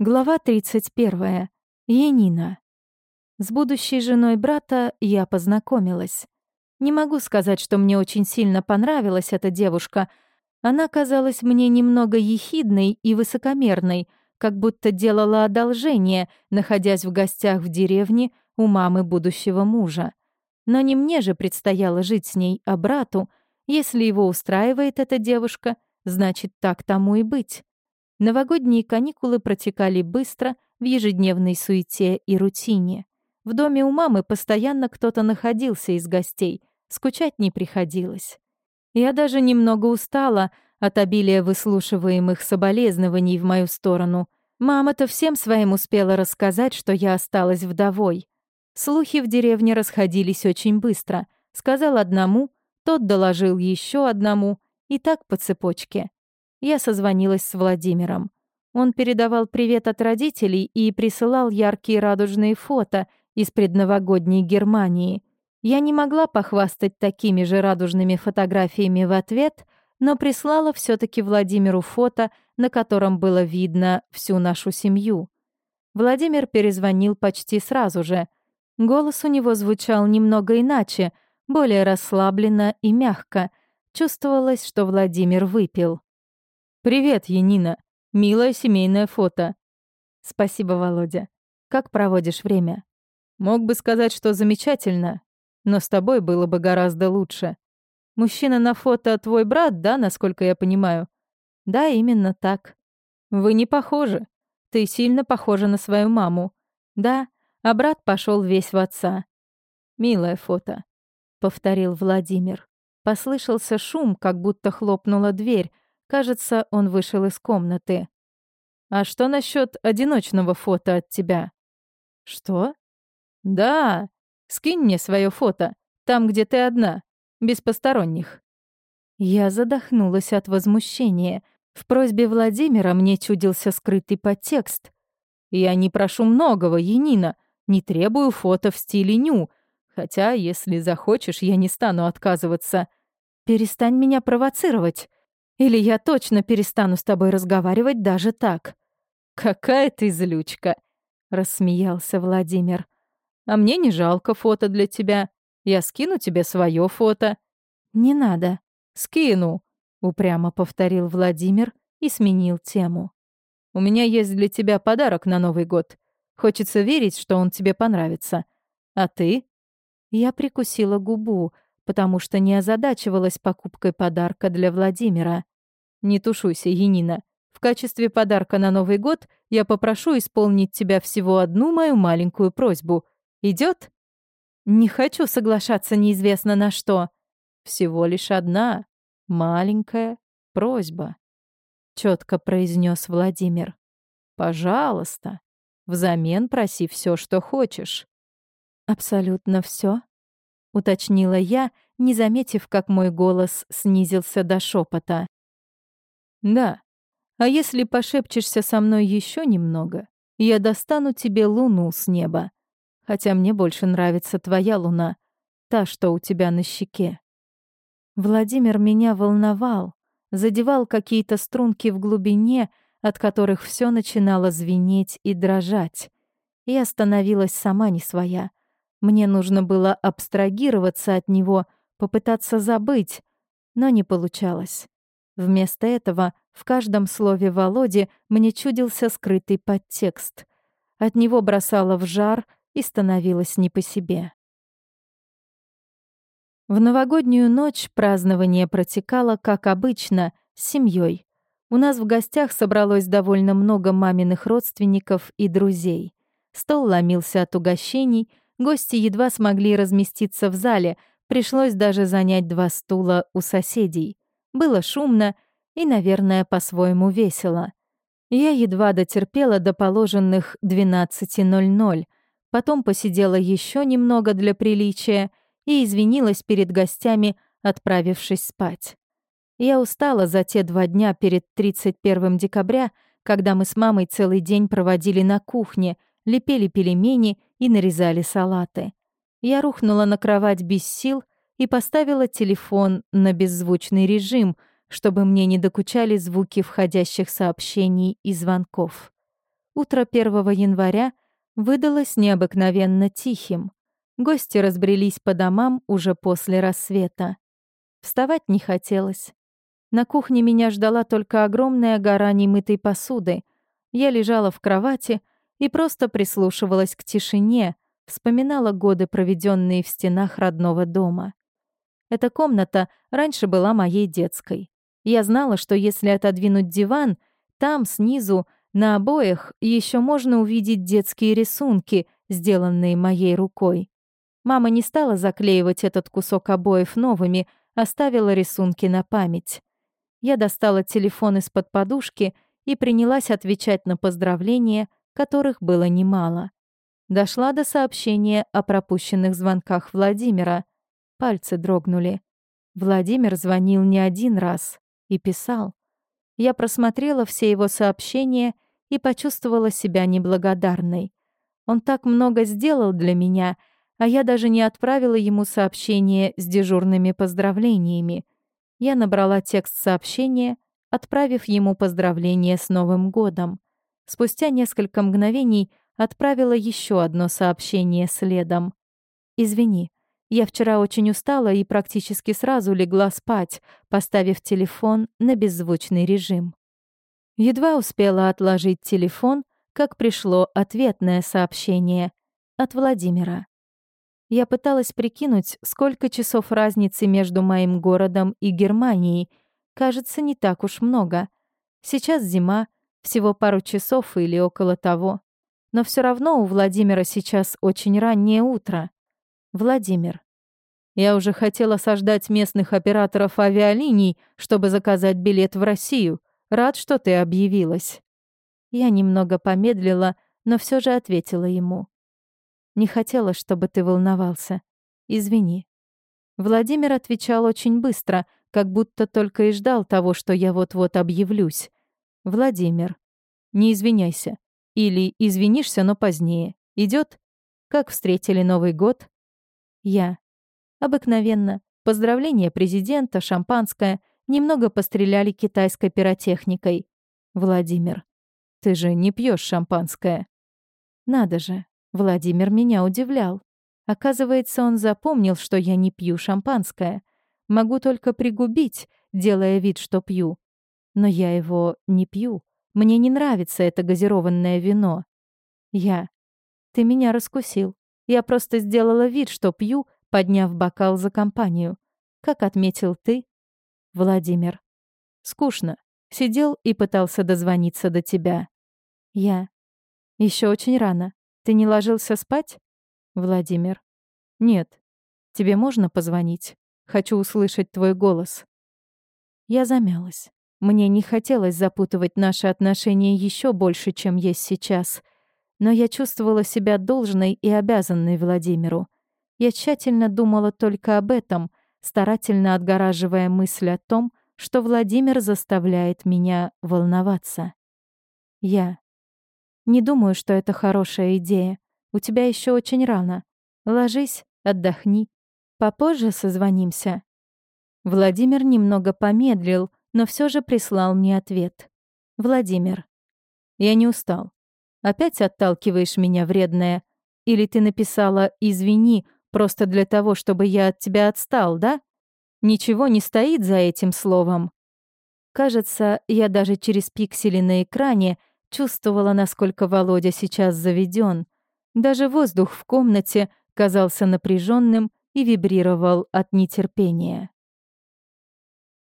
Глава 31. Енина. С будущей женой брата я познакомилась. Не могу сказать, что мне очень сильно понравилась эта девушка. Она казалась мне немного ехидной и высокомерной, как будто делала одолжение, находясь в гостях в деревне у мамы будущего мужа. Но не мне же предстояло жить с ней, а брату. Если его устраивает эта девушка, значит, так тому и быть. Новогодние каникулы протекали быстро в ежедневной суете и рутине. В доме у мамы постоянно кто-то находился из гостей, скучать не приходилось. Я даже немного устала от обилия выслушиваемых соболезнований в мою сторону. Мама-то всем своим успела рассказать, что я осталась вдовой. Слухи в деревне расходились очень быстро. Сказал одному, тот доложил еще одному, и так по цепочке. Я созвонилась с Владимиром. Он передавал привет от родителей и присылал яркие радужные фото из предновогодней Германии. Я не могла похвастать такими же радужными фотографиями в ответ, но прислала все таки Владимиру фото, на котором было видно всю нашу семью. Владимир перезвонил почти сразу же. Голос у него звучал немного иначе, более расслабленно и мягко. Чувствовалось, что Владимир выпил. «Привет, Янина. Милое семейное фото». «Спасибо, Володя. Как проводишь время?» «Мог бы сказать, что замечательно, но с тобой было бы гораздо лучше. Мужчина на фото твой брат, да, насколько я понимаю?» «Да, именно так». «Вы не похожи. Ты сильно похожа на свою маму». «Да, а брат пошел весь в отца». «Милое фото», — повторил Владимир. Послышался шум, как будто хлопнула дверь, Кажется, он вышел из комнаты. «А что насчет одиночного фото от тебя?» «Что?» «Да, скинь мне свое фото, там, где ты одна, без посторонних». Я задохнулась от возмущения. В просьбе Владимира мне чудился скрытый подтекст. «Я не прошу многого, Енина, не требую фото в стиле ню, хотя, если захочешь, я не стану отказываться. Перестань меня провоцировать. Или я точно перестану с тобой разговаривать даже так. Какая ты злючка, рассмеялся Владимир. А мне не жалко фото для тебя. Я скину тебе свое фото. Не надо. Скину, упрямо повторил Владимир и сменил тему. У меня есть для тебя подарок на Новый год. Хочется верить, что он тебе понравится. А ты? Я прикусила губу, потому что не озадачивалась покупкой подарка для Владимира. «Не тушуйся, Енина. В качестве подарка на Новый год я попрошу исполнить тебя всего одну мою маленькую просьбу. Идет? «Не хочу соглашаться неизвестно на что. Всего лишь одна маленькая просьба», — четко произнес Владимир. «Пожалуйста, взамен проси все, что хочешь». «Абсолютно все? — уточнила я, не заметив, как мой голос снизился до шепота. «Да. А если пошепчешься со мной еще немного, я достану тебе луну с неба. Хотя мне больше нравится твоя луна, та, что у тебя на щеке». Владимир меня волновал, задевал какие-то струнки в глубине, от которых все начинало звенеть и дрожать. Я становилась сама не своя — мне нужно было абстрагироваться от него, попытаться забыть, но не получалось. Вместо этого в каждом слове Володи мне чудился скрытый подтекст. От него бросало в жар и становилось не по себе. В новогоднюю ночь празднование протекало, как обычно, с семьей. У нас в гостях собралось довольно много маминых родственников и друзей. Стол ломился от угощений — Гости едва смогли разместиться в зале, пришлось даже занять два стула у соседей. Было шумно и, наверное, по-своему весело. Я едва дотерпела до положенных 12.00, потом посидела еще немного для приличия и извинилась перед гостями, отправившись спать. Я устала за те два дня перед 31 декабря, когда мы с мамой целый день проводили на кухне, лепели пельмени и нарезали салаты. Я рухнула на кровать без сил и поставила телефон на беззвучный режим, чтобы мне не докучали звуки входящих сообщений и звонков. Утро 1 января выдалось необыкновенно тихим. Гости разбрелись по домам уже после рассвета. Вставать не хотелось. На кухне меня ждала только огромная гора немытой посуды. Я лежала в кровати и просто прислушивалась к тишине, вспоминала годы, проведенные в стенах родного дома. Эта комната раньше была моей детской. Я знала, что если отодвинуть диван, там, снизу, на обоях еще можно увидеть детские рисунки, сделанные моей рукой. Мама не стала заклеивать этот кусок обоев новыми, оставила рисунки на память. Я достала телефон из-под подушки и принялась отвечать на поздравления, которых было немало. Дошла до сообщения о пропущенных звонках Владимира. Пальцы дрогнули. Владимир звонил не один раз и писал. Я просмотрела все его сообщения и почувствовала себя неблагодарной. Он так много сделал для меня, а я даже не отправила ему сообщение с дежурными поздравлениями. Я набрала текст сообщения, отправив ему поздравление с Новым годом. Спустя несколько мгновений отправила еще одно сообщение следом. «Извини, я вчера очень устала и практически сразу легла спать, поставив телефон на беззвучный режим. Едва успела отложить телефон, как пришло ответное сообщение от Владимира. Я пыталась прикинуть, сколько часов разницы между моим городом и Германией. Кажется, не так уж много. Сейчас зима, всего пару часов или около того. Но все равно у Владимира сейчас очень раннее утро. Владимир. Я уже хотела сождать местных операторов авиалиний, чтобы заказать билет в Россию. Рад, что ты объявилась. Я немного помедлила, но все же ответила ему. Не хотела, чтобы ты волновался. Извини. Владимир отвечал очень быстро, как будто только и ждал того, что я вот-вот объявлюсь. Владимир. Не извиняйся. Или извинишься, но позднее. Идет? Как встретили Новый год? Я. Обыкновенно. Поздравления президента, шампанское. Немного постреляли китайской пиротехникой. Владимир. Ты же не пьешь шампанское. Надо же. Владимир меня удивлял. Оказывается, он запомнил, что я не пью шампанское. Могу только пригубить, делая вид, что пью. Но я его не пью. Мне не нравится это газированное вино. Я. Ты меня раскусил. Я просто сделала вид, что пью, подняв бокал за компанию. Как отметил ты, Владимир. Скучно. Сидел и пытался дозвониться до тебя. Я. Еще очень рано. Ты не ложился спать? Владимир. Нет. Тебе можно позвонить? Хочу услышать твой голос. Я замялась. Мне не хотелось запутывать наши отношения еще больше, чем есть сейчас. Но я чувствовала себя должной и обязанной Владимиру. Я тщательно думала только об этом, старательно отгораживая мысль о том, что Владимир заставляет меня волноваться. Я. Не думаю, что это хорошая идея. У тебя еще очень рано. Ложись, отдохни. Попозже созвонимся. Владимир немного помедлил, но все же прислал мне ответ. «Владимир, я не устал. Опять отталкиваешь меня, вредная? Или ты написала «извини» просто для того, чтобы я от тебя отстал, да? Ничего не стоит за этим словом». Кажется, я даже через пиксели на экране чувствовала, насколько Володя сейчас заведен. Даже воздух в комнате казался напряженным и вибрировал от нетерпения.